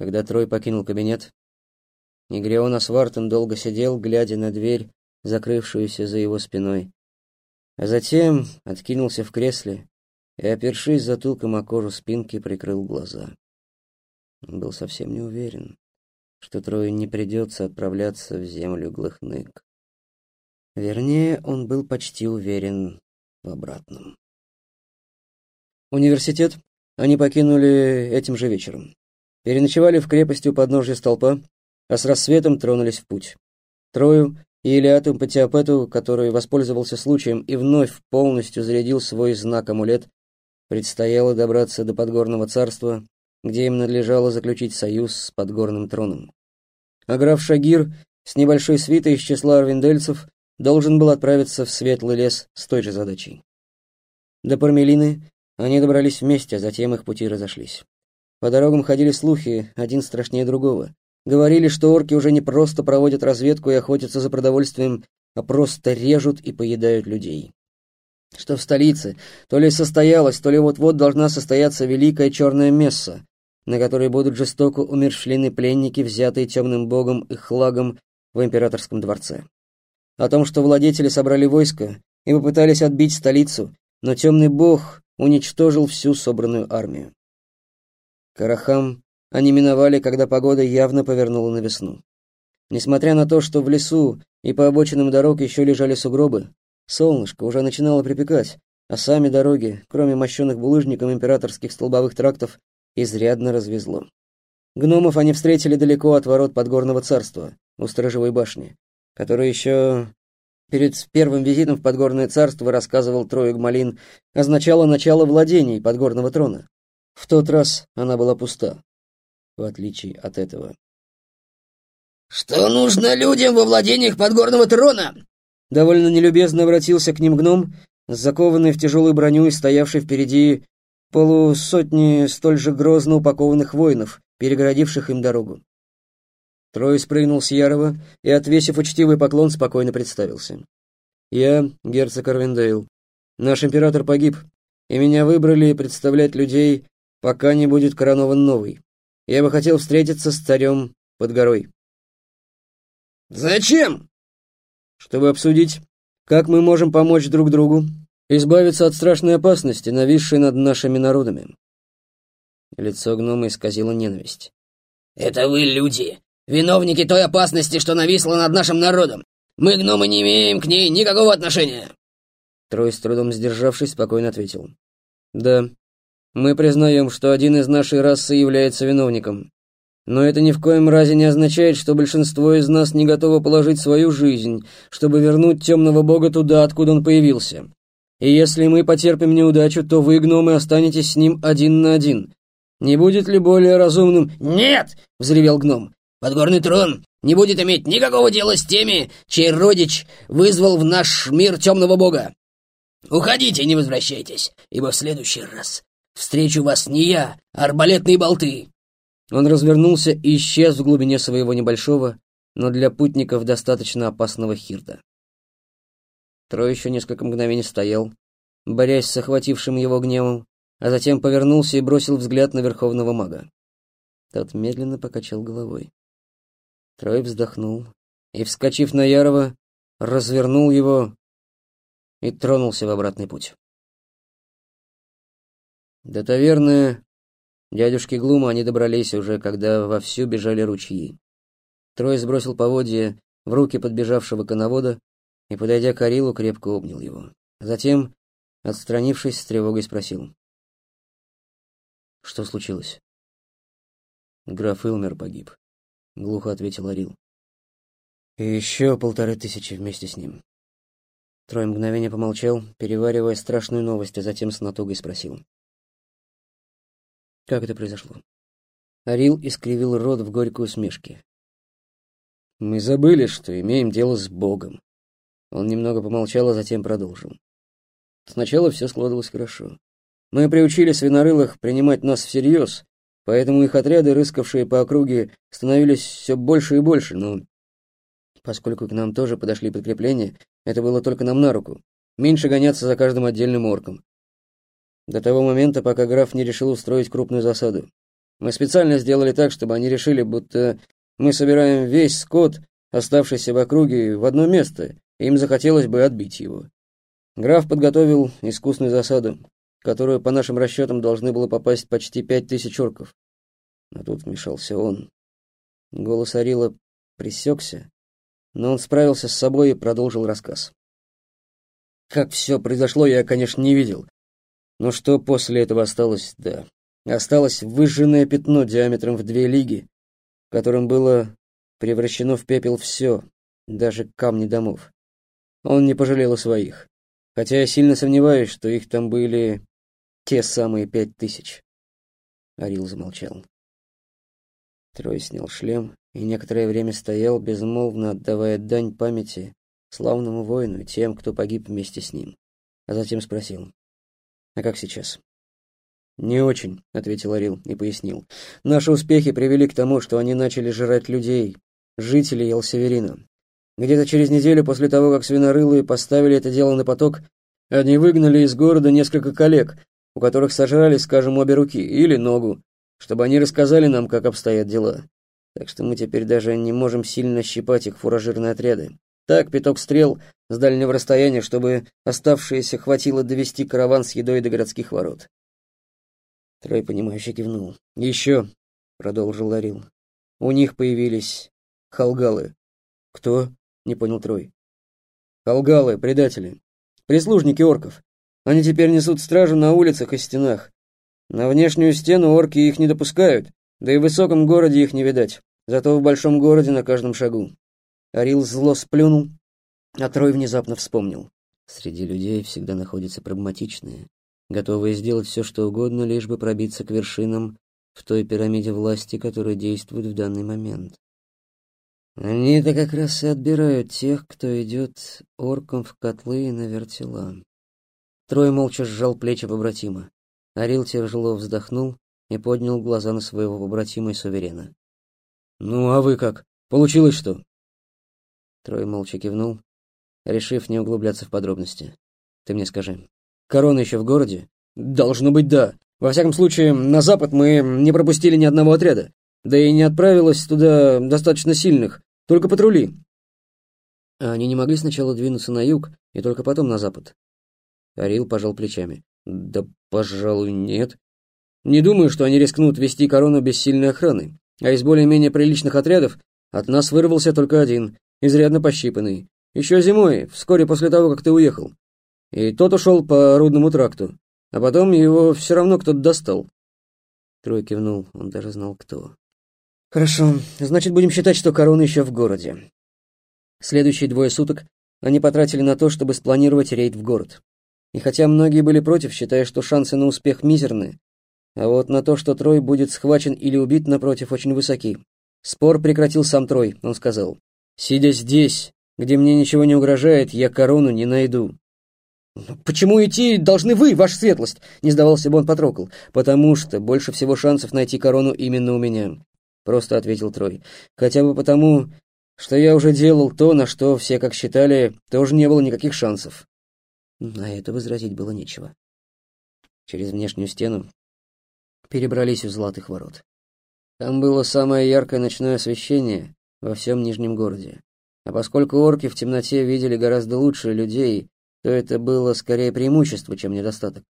Когда Трой покинул кабинет, Негрион Асвартон долго сидел, глядя на дверь, закрывшуюся за его спиной, а затем откинулся в кресле и, опершись затылком о кожу спинки, прикрыл глаза. Он был совсем не уверен, что Трою не придется отправляться в землю Глыхнык. Вернее, он был почти уверен в обратном. Университет они покинули этим же вечером. Переночевали в крепости у подножья столпа, а с рассветом тронулись в путь. Трою и Илиату Патиапету, который воспользовался случаем и вновь полностью зарядил свой знак-амулет, предстояло добраться до Подгорного царства, где им надлежало заключить союз с Подгорным троном. А граф Шагир с небольшой свитой из числа арвиндельцев должен был отправиться в Светлый лес с той же задачей. До Пармелины они добрались вместе, а затем их пути разошлись. По дорогам ходили слухи, один страшнее другого. Говорили, что орки уже не просто проводят разведку и охотятся за продовольствием, а просто режут и поедают людей. Что в столице то ли состоялась, то ли вот-вот должна состояться великая черная месса, на которой будут жестоко умерщвлены пленники, взятые темным богом и хлагом в императорском дворце. О том, что владетели собрали войско и попытались отбить столицу, но темный бог уничтожил всю собранную армию. Карахам они миновали, когда погода явно повернула на весну. Несмотря на то, что в лесу и по обочинам дорог еще лежали сугробы, солнышко уже начинало припекать, а сами дороги, кроме мощенных булыжником императорских столбовых трактов, изрядно развезло. Гномов они встретили далеко от ворот Подгорного царства, у сторожевой башни, который еще перед первым визитом в Подгорное царство рассказывал Троек Малин, означало начало владений Подгорного трона. В тот раз она была пуста, в отличие от этого. «Что нужно людям во владениях подгорного трона?» Довольно нелюбезно обратился к ним гном, закованный в тяжелую броню и стоявший впереди полусотни столь же грозно упакованных воинов, перегородивших им дорогу. Трой спрыгнул с Ярова и, отвесив учтивый поклон, спокойно представился. «Я герцог Арвиндейл. Наш император погиб, и меня выбрали представлять людей, пока не будет коронован новый. Я бы хотел встретиться с царем под горой. Зачем? Чтобы обсудить, как мы можем помочь друг другу, избавиться от страшной опасности, нависшей над нашими народами. Лицо гнома исказило ненависть. Это вы, люди, виновники той опасности, что нависла над нашим народом. Мы, гномы, не имеем к ней никакого отношения. Трой, с трудом сдержавшись, спокойно ответил. Да, мы признаем, что один из нашей расы является виновником. Но это ни в коем разе не означает, что большинство из нас не готово положить свою жизнь, чтобы вернуть темного бога туда, откуда он появился. И если мы потерпим неудачу, то вы, гномы, останетесь с ним один на один. Не будет ли более разумным... «Нет!» — взревел гном. «Подгорный трон не будет иметь никакого дела с теми, чей родич вызвал в наш мир темного бога. Уходите, не возвращайтесь, ибо в следующий раз Встречу вас не я, а арбалетные болты!» Он развернулся и исчез в глубине своего небольшого, но для путников достаточно опасного хирда. Трой еще несколько мгновений стоял, борясь с охватившим его гневом, а затем повернулся и бросил взгляд на верховного мага. Тот медленно покачал головой. Трой вздохнул и, вскочив на Ярова, развернул его и тронулся в обратный путь. До таверны дядюшки Глума они добрались уже, когда вовсю бежали ручьи. Трой сбросил поводья в руки подбежавшего коновода и, подойдя к Арилу, крепко обнял его. Затем, отстранившись, с тревогой спросил. «Что случилось?» «Граф Илмер погиб», — глухо ответил Арил. «И еще полторы тысячи вместе с ним». Трой мгновение помолчал, переваривая страшную новость, а затем с натугой спросил. Как это произошло? Арил искривил рот в горькой усмешке. Мы забыли, что имеем дело с Богом. Он немного помолчал, а затем продолжил. Сначала все складывалось хорошо. Мы приучили свинорылых принимать нас всерьез, поэтому их отряды, рыскавшие по округе, становились все больше и больше, но поскольку к нам тоже подошли подкрепления, это было только нам на руку. Меньше гоняться за каждым отдельным орком до того момента, пока граф не решил устроить крупную засаду. Мы специально сделали так, чтобы они решили, будто мы собираем весь скот, оставшийся в округе, в одно место, и им захотелось бы отбить его. Граф подготовил искусную засаду, в которую, по нашим расчетам, должны было попасть почти пять тысяч орков. Но тут вмешался он. Голос Арила пресекся, но он справился с собой и продолжил рассказ. Как все произошло, я, конечно, не видел. Но что после этого осталось, да. Осталось выжженное пятно диаметром в две лиги, которым было превращено в пепел все, даже камни домов. Он не пожалел своих, хотя я сильно сомневаюсь, что их там были те самые пять тысяч. Арил замолчал. Трой снял шлем и некоторое время стоял, безмолвно отдавая дань памяти славному воину и тем, кто погиб вместе с ним. А затем спросил, «А как сейчас?» «Не очень», — ответил Арил и пояснил. «Наши успехи привели к тому, что они начали жрать людей, жителей Елсеверина. Где-то через неделю после того, как свинорылые поставили это дело на поток, они выгнали из города несколько коллег, у которых сожрали, скажем, обе руки или ногу, чтобы они рассказали нам, как обстоят дела. Так что мы теперь даже не можем сильно щипать их фуражирные отряды. Так, пяток стрел с дальнего расстояния, чтобы оставшееся хватило довести караван с едой до городских ворот. Трой, понимающе кивнул. «Еще», — продолжил Ларил, — «у них появились халгалы». «Кто?» — не понял Трой. «Халгалы, предатели. Прислужники орков. Они теперь несут стражу на улицах и стенах. На внешнюю стену орки их не допускают, да и в высоком городе их не видать. Зато в большом городе на каждом шагу». Арил зло сплюнул, а Трой внезапно вспомнил. Среди людей всегда находятся прагматичные, готовые сделать все, что угодно, лишь бы пробиться к вершинам в той пирамиде власти, которая действует в данный момент. Они-то как раз и отбирают тех, кто идет орком в котлы и на вертела. Трой молча сжал плечи побратима. Арил тяжело вздохнул и поднял глаза на своего побратима и суверена. «Ну, а вы как? Получилось что?» Трой молча кивнул, решив не углубляться в подробности. «Ты мне скажи, Корона еще в городе? Должно быть, да. Во всяком случае, на запад мы не пропустили ни одного отряда. Да и не отправилось туда достаточно сильных, только патрули. А они не могли сначала двинуться на юг и только потом на запад. Арил пожал плечами. Да, пожалуй, нет. Не думаю, что они рискнут вести корону без сильной охраны. А из более-менее приличных отрядов от нас вырвался только один, изрядно пощипанный. Еще зимой, вскоре после того, как ты уехал. И тот ушел по рудному тракту, а потом его все равно кто-то достал. Трой кивнул, он даже знал, кто. Хорошо, значит, будем считать, что корона еще в городе. Следующие двое суток они потратили на то, чтобы спланировать рейд в город. И хотя многие были против, считая, что шансы на успех мизерны, а вот на то, что Трой будет схвачен или убит, напротив, очень высоки. Спор прекратил сам Трой, он сказал. «Сидя здесь, где мне ничего не угрожает, я корону не найду. «Почему идти должны вы, ваша светлость?» — не сдавался Бон Патрокл. «Потому что больше всего шансов найти корону именно у меня», — просто ответил Трой. «Хотя бы потому, что я уже делал то, на что все, как считали, тоже не было никаких шансов». На это возразить было нечего. Через внешнюю стену перебрались у Золотых Ворот. Там было самое яркое ночное освещение во всем Нижнем городе. А поскольку орки в темноте видели гораздо лучше людей, то это было скорее преимущество, чем недостаток.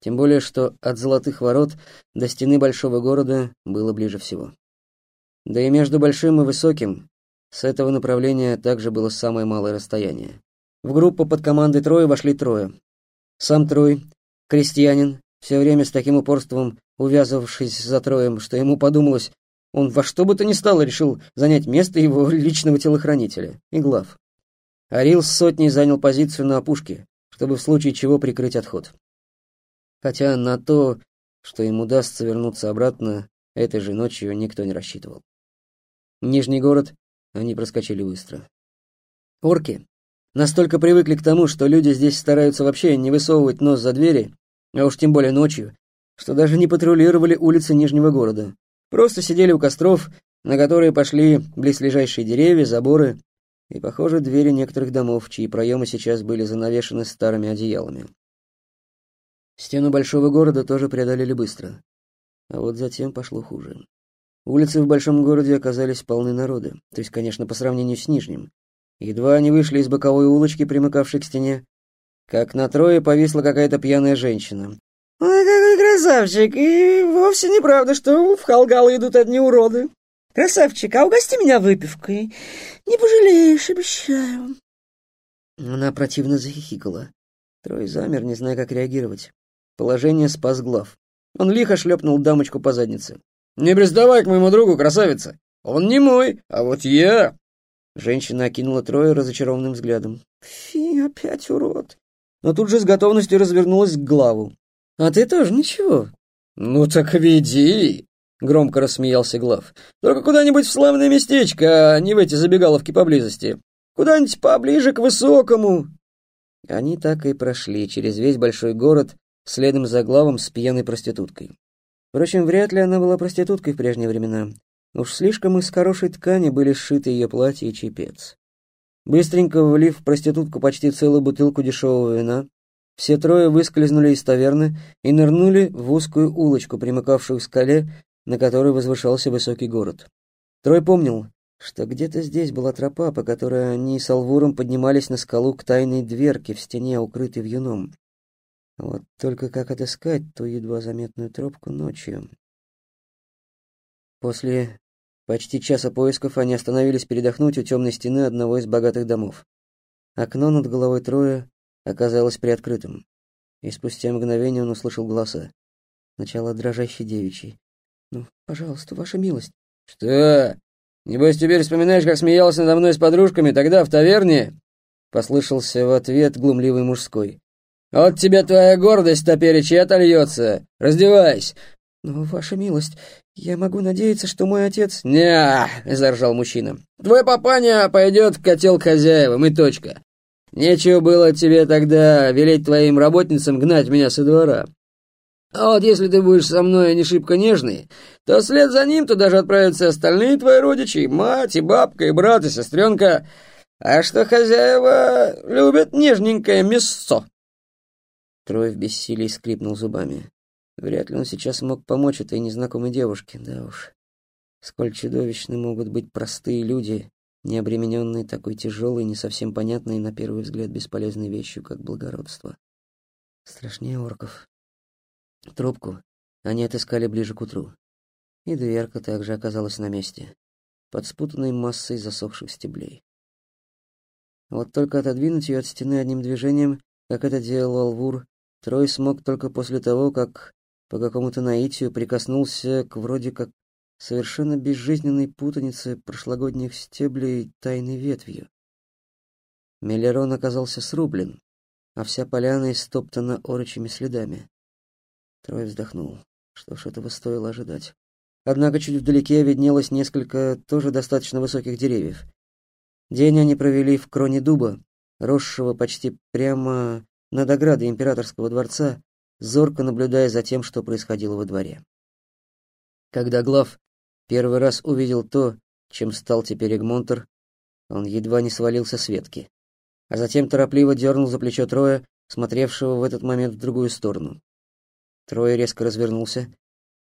Тем более, что от Золотых Ворот до стены большого города было ближе всего. Да и между большим и высоким с этого направления также было самое малое расстояние. В группу под командой Троя вошли трое. Сам Трой, крестьянин, все время с таким упорством увязывавшись за Троем, что ему подумалось, он во что бы то ни стало решил занять место его личного телохранителя, и глав. Арил с сотней занял позицию на опушке, чтобы в случае чего прикрыть отход. Хотя на то, что им удастся вернуться обратно, этой же ночью никто не рассчитывал. Нижний город они проскочили быстро. Орки настолько привыкли к тому, что люди здесь стараются вообще не высовывать нос за двери, а уж тем более ночью, что даже не патрулировали улицы Нижнего города. Просто сидели у костров, на которые пошли близлежащие деревья, заборы и, похоже, двери некоторых домов, чьи проемы сейчас были занавешены старыми одеялами. Стену большого города тоже преодолели быстро. А вот затем пошло хуже. Улицы в большом городе оказались полны народа, то есть, конечно, по сравнению с Нижним. Едва они вышли из боковой улочки, примыкавшей к стене, как на трое повисла какая-то пьяная женщина. «Ой, какой красавчик! И вовсе неправда, что в Халгалы идут одни уроды. Красавчик, а угости меня выпивкой. Не пожалеешь, обещаю». Она противно захихикала. Трой замер, не зная, как реагировать. Положение спас глав. Он лихо шлепнул дамочку по заднице. «Не приставай к моему другу, красавица! Он не мой, а вот я!» Женщина окинула Троя разочарованным взглядом. «Фи, опять урод!» Но тут же с готовностью развернулась к главу. «А ты тоже ничего?» «Ну так веди!» — громко рассмеялся глав. «Только куда-нибудь в славное местечко, а не в эти забегаловки поблизости. Куда-нибудь поближе к высокому!» Они так и прошли через весь большой город, следом за главом с пьяной проституткой. Впрочем, вряд ли она была проституткой в прежние времена. Уж слишком из хорошей ткани были сшиты ее платье и чепец. Быстренько влив в проститутку почти целую бутылку дешевого вина, все трое выскользнули из таверны и нырнули в узкую улочку, примыкавшую к скале, на которой возвышался высокий город. Трой помнил, что где-то здесь была тропа, по которой они с Алвуром поднимались на скалу к тайной дверке в стене, укрытой вьюном. Вот только как отыскать ту едва заметную тропку ночью? После почти часа поисков они остановились передохнуть у темной стены одного из богатых домов. Окно над головой Троя оказалось приоткрытым, и спустя мгновение он услышал голоса. Сначала дрожащий девичий. «Ну, пожалуйста, ваша милость». «Что? Небось, теперь вспоминаешь, как смеялся надо мной с подружками тогда в таверне?» Послышался в ответ глумливый мужской. «Вот тебе твоя гордость топеречь и отольется. Раздевайся!» «Но, ваша милость, я могу надеяться, что мой отец...» «Не-а!» заржал мужчина. «Твой папаня пойдет в котел к хозяевам, и точка. Нечего было тебе тогда велеть твоим работницам гнать меня со двора. А вот если ты будешь со мной не шибко нежный, то вслед за ним туда же отправятся остальные твои родичи, мать, и бабка, и брат, и сестренка. А что хозяева любят нежненькое мясо». Трой в бессилии скрипнул зубами. Вряд ли он сейчас мог помочь этой незнакомой девушке, да уж. Сколь чудовищны могут быть простые люди, не обремененные такой тяжелой, не совсем понятной на первый взгляд бесполезной вещью, как благородство. Страшнее орков. Трубку они отыскали ближе к утру. И дверка также оказалась на месте, под спутанной массой засохших стеблей. Вот только отодвинуть ее от стены одним движением, как это делал Алвур, Трой смог только после того, как по какому-то наитию прикоснулся к вроде как совершенно безжизненной путанице прошлогодних стеблей тайной ветвью. Мелерон оказался срублен, а вся поляна истоптана орочими следами. Трой вздохнул. Что ж, этого стоило ожидать. Однако чуть вдалеке виднелось несколько тоже достаточно высоких деревьев. День они провели в кроне дуба, росшего почти прямо над оградой императорского дворца, зорко наблюдая за тем, что происходило во дворе. Когда Глав первый раз увидел то, чем стал теперь Эгмонтер, он едва не свалился с ветки, а затем торопливо дернул за плечо Троя, смотревшего в этот момент в другую сторону. Трой резко развернулся.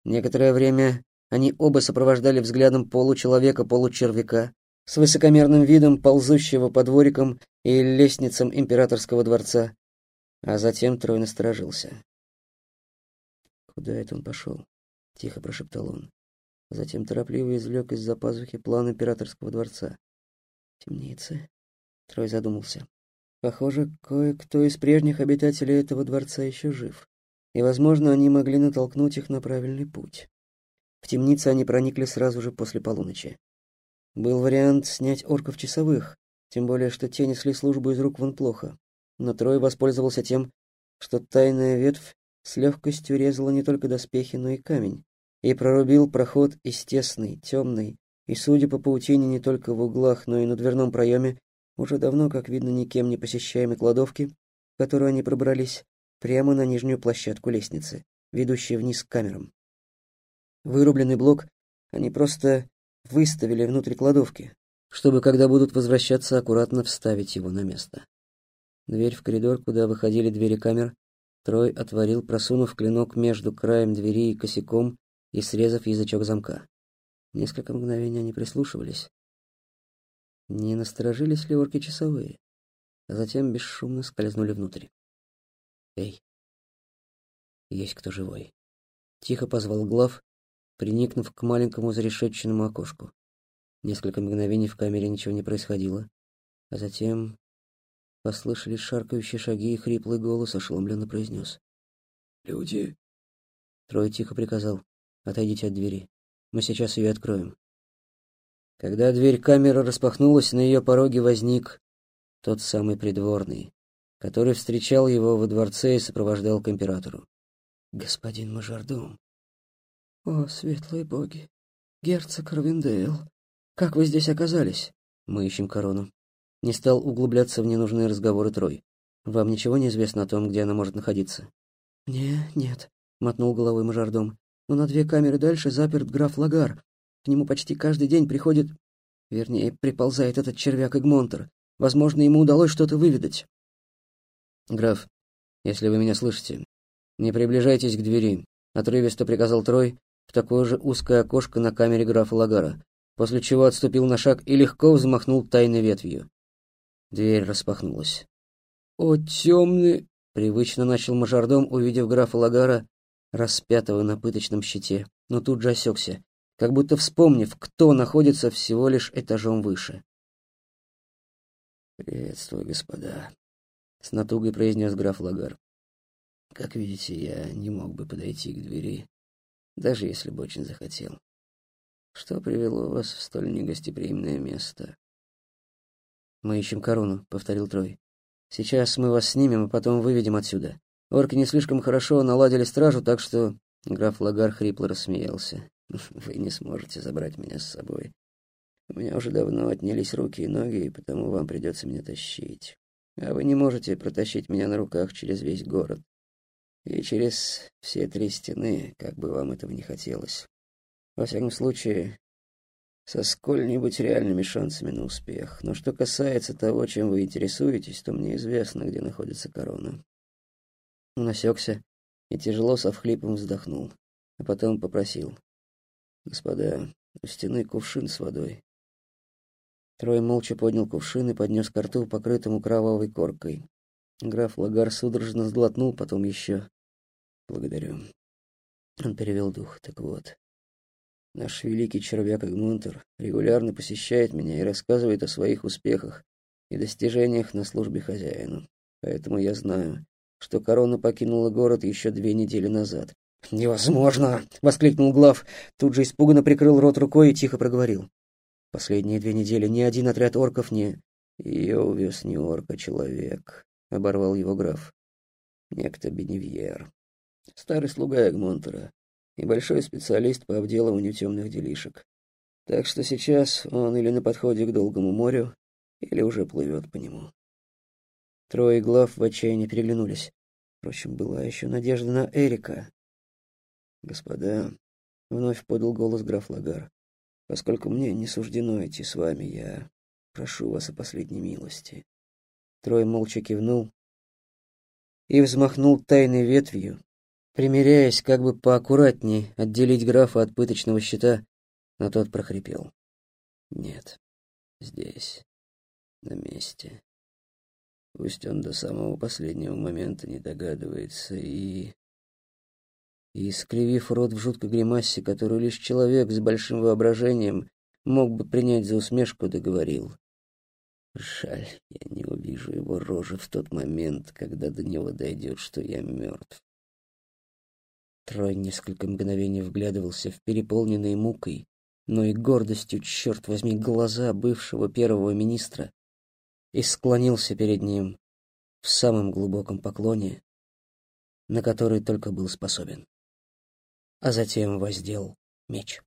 Некоторое время они оба сопровождали взглядом получеловека-получервяка с высокомерным видом ползущего по дворикам и лестницам императорского дворца, а затем Трой насторожился. «Куда это он пошел?» — тихо прошептал он. Затем торопливо извлек из-за пазухи план императорского дворца. «Темницы?» — Трой задумался. «Похоже, кое-кто из прежних обитателей этого дворца еще жив, и, возможно, они могли натолкнуть их на правильный путь. В темнице они проникли сразу же после полуночи. Был вариант снять орков часовых, тем более, что те несли службу из рук вон плохо но Трой воспользовался тем, что тайная ветвь с легкостью резала не только доспехи, но и камень, и прорубил проход из тесный, темный, и, судя по паутине, не только в углах, но и на дверном проеме, уже давно, как видно, никем не посещаемой кладовки, в которую они пробрались, прямо на нижнюю площадку лестницы, ведущей вниз к камерам. Вырубленный блок они просто выставили внутрь кладовки, чтобы, когда будут возвращаться, аккуратно вставить его на место. Дверь в коридор, куда выходили двери камер, Трой отворил, просунув клинок между краем двери и косяком, и срезав язычок замка. Несколько мгновений они прислушивались. Не насторожились ли орки часовые? А затем бесшумно скользнули внутрь. «Эй, есть кто живой?» Тихо позвал Глав, приникнув к маленькому зарешетченному окошку. Несколько мгновений в камере ничего не происходило, а затем послышались шаркающие шаги, и хриплый голос ошеломленно произнес. «Люди!» Трой тихо приказал. «Отойдите от двери. Мы сейчас ее откроем». Когда дверь камеры распахнулась, на ее пороге возник тот самый придворный, который встречал его во дворце и сопровождал к императору. «Господин мажордом». «О, светлые боги! Герцог Равендейл! Как вы здесь оказались?» «Мы ищем корону». Не стал углубляться в ненужные разговоры Трой. «Вам ничего не известно о том, где она может находиться?» «Не, нет», — мотнул головой мажордом. «Но на две камеры дальше заперт граф Лагар. К нему почти каждый день приходит... Вернее, приползает этот червяк Игмонтер. Возможно, ему удалось что-то выведать». «Граф, если вы меня слышите, не приближайтесь к двери», — отрывисто приказал Трой в такое же узкое окошко на камере графа Лагара, после чего отступил на шаг и легко взмахнул тайной ветвью. Дверь распахнулась. «О, темный!» — привычно начал мажордом, увидев графа Лагара, распятого на пыточном щите, но тут же осекся, как будто вспомнив, кто находится всего лишь этажом выше. «Приветствую, господа», — с натугой произнес граф Лагар. «Как видите, я не мог бы подойти к двери, даже если бы очень захотел. Что привело вас в столь негостеприимное место?» «Мы ищем корону», — повторил Трой. «Сейчас мы вас снимем, а потом выведем отсюда. Орки не слишком хорошо наладили стражу, так что...» Граф Лагар хрипло рассмеялся. «Вы не сможете забрать меня с собой. У меня уже давно отнялись руки и ноги, и потому вам придется меня тащить. А вы не можете протащить меня на руках через весь город. И через все три стены, как бы вам этого не хотелось. Во всяком случае, со сколь-нибудь реальными шансами на успех. Но что касается того, чем вы интересуетесь, то мне известно, где находится корона. Он осекся и тяжело со вхлипом вздохнул, а потом попросил. «Господа, у стены кувшин с водой. Трой молча поднял кувшин и поднес к рту, покрытому кровавой коркой. Граф Лагар судорожно сглотнул, потом еще. «Благодарю». Он перевел дух. «Так вот, наш великий червяк Эгмунтер регулярно посещает меня и рассказывает о своих успехах и достижениях на службе хозяину. Поэтому я знаю, что корона покинула город еще две недели назад». «Невозможно!» — воскликнул Глав, тут же испуганно прикрыл рот рукой и тихо проговорил. Последние две недели ни один отряд орков не... Ее увез не орк, а человек, — оборвал его граф. Некто Беневьер. Старый слуга Эгмонтера и большой специалист по обделыванию темных делишек. Так что сейчас он или на подходе к Долгому морю, или уже плывет по нему. Трое глав в отчаянии переглянулись. Впрочем, была еще надежда на Эрика. «Господа», — вновь подал голос граф Лагар, Поскольку мне не суждено идти с вами, я прошу вас о последней милости. Трой молча кивнул и взмахнул тайной ветвью, примеряясь как бы поаккуратнее отделить графа от пыточного щита, но тот прохрипел. Нет, здесь, на месте. Пусть он до самого последнего момента не догадывается и и, скривив рот в жуткой гримасе, которую лишь человек с большим воображением мог бы принять за усмешку, договорил. Жаль, я не увижу его рожи в тот момент, когда до него дойдет, что я мертв. Трой несколько мгновений вглядывался в переполненные мукой, но и гордостью, черт возьми, глаза бывшего первого министра и склонился перед ним в самом глубоком поклоне, на который только был способен а затем воздел меч.